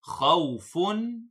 خوف